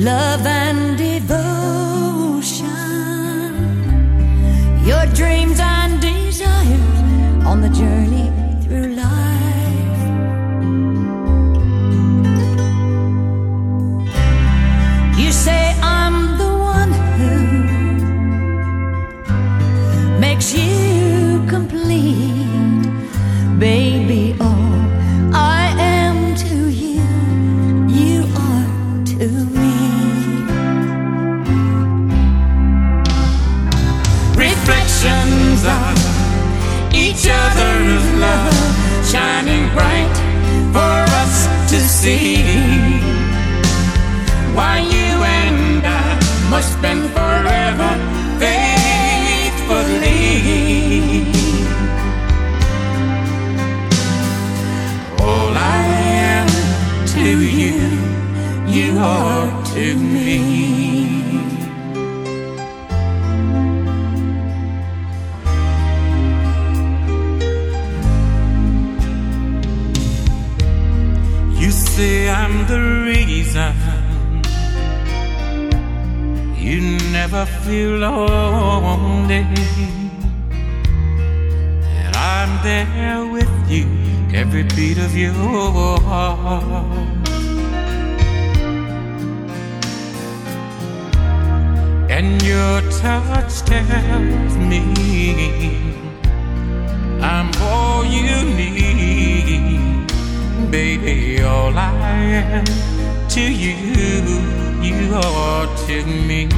love and devotion, your dreams and desires on the journey must spend forever faithfully. All I am to you, you are to me. You say I'm the never feel lonely. And I'm there with you every beat of your heart. And your touch tells me I'm all you need baby, all I am to you, you are to me.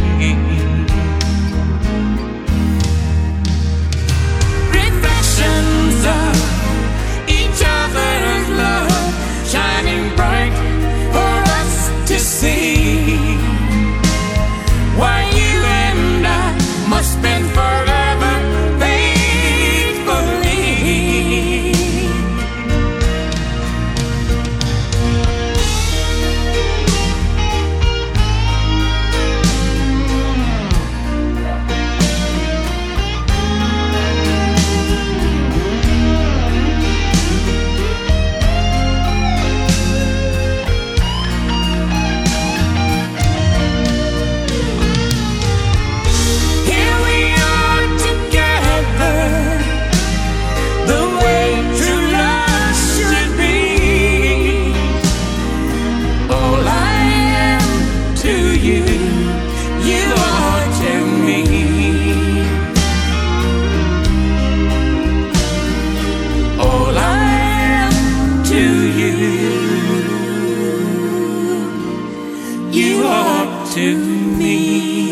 to me.